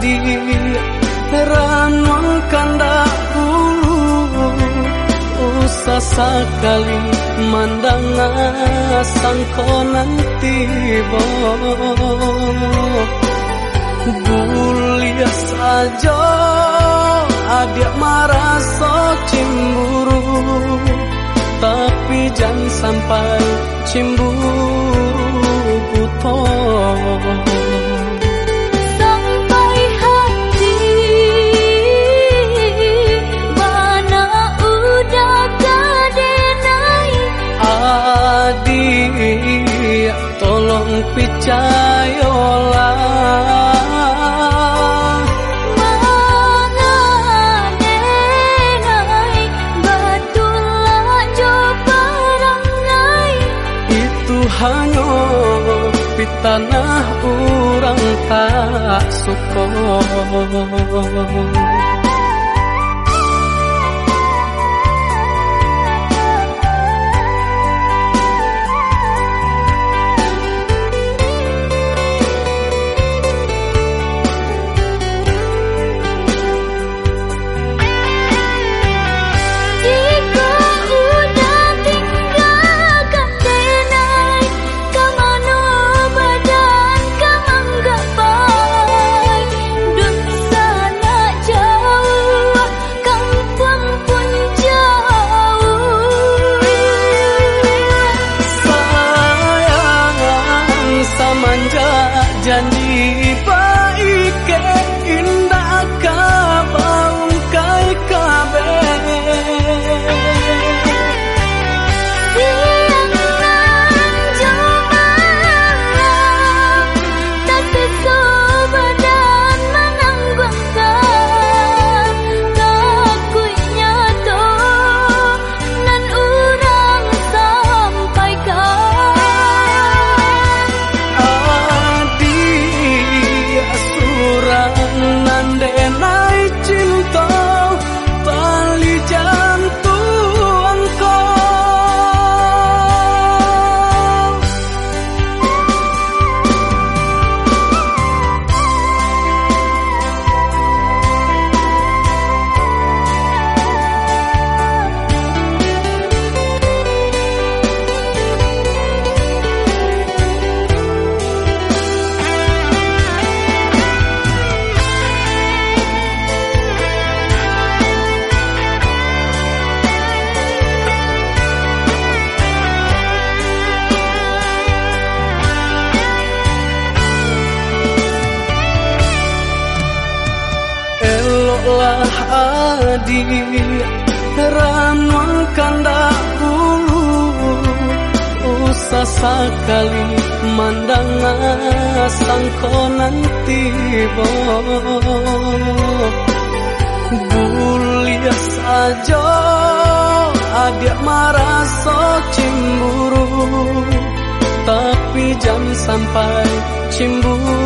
jadi heran dahulu usah sekali mandang asang nanti bo. Gulias aja adik marah so cemburu tapi jangan sampai cemburu picayola Menyenai Betul aja perangai Itu hanya Di tanah orang tak suka. Adi ranuan kanda ulu usah sekali mandang sangko nanti Bulia saja adik marah so cemburu Tapi jangan sampai cemburu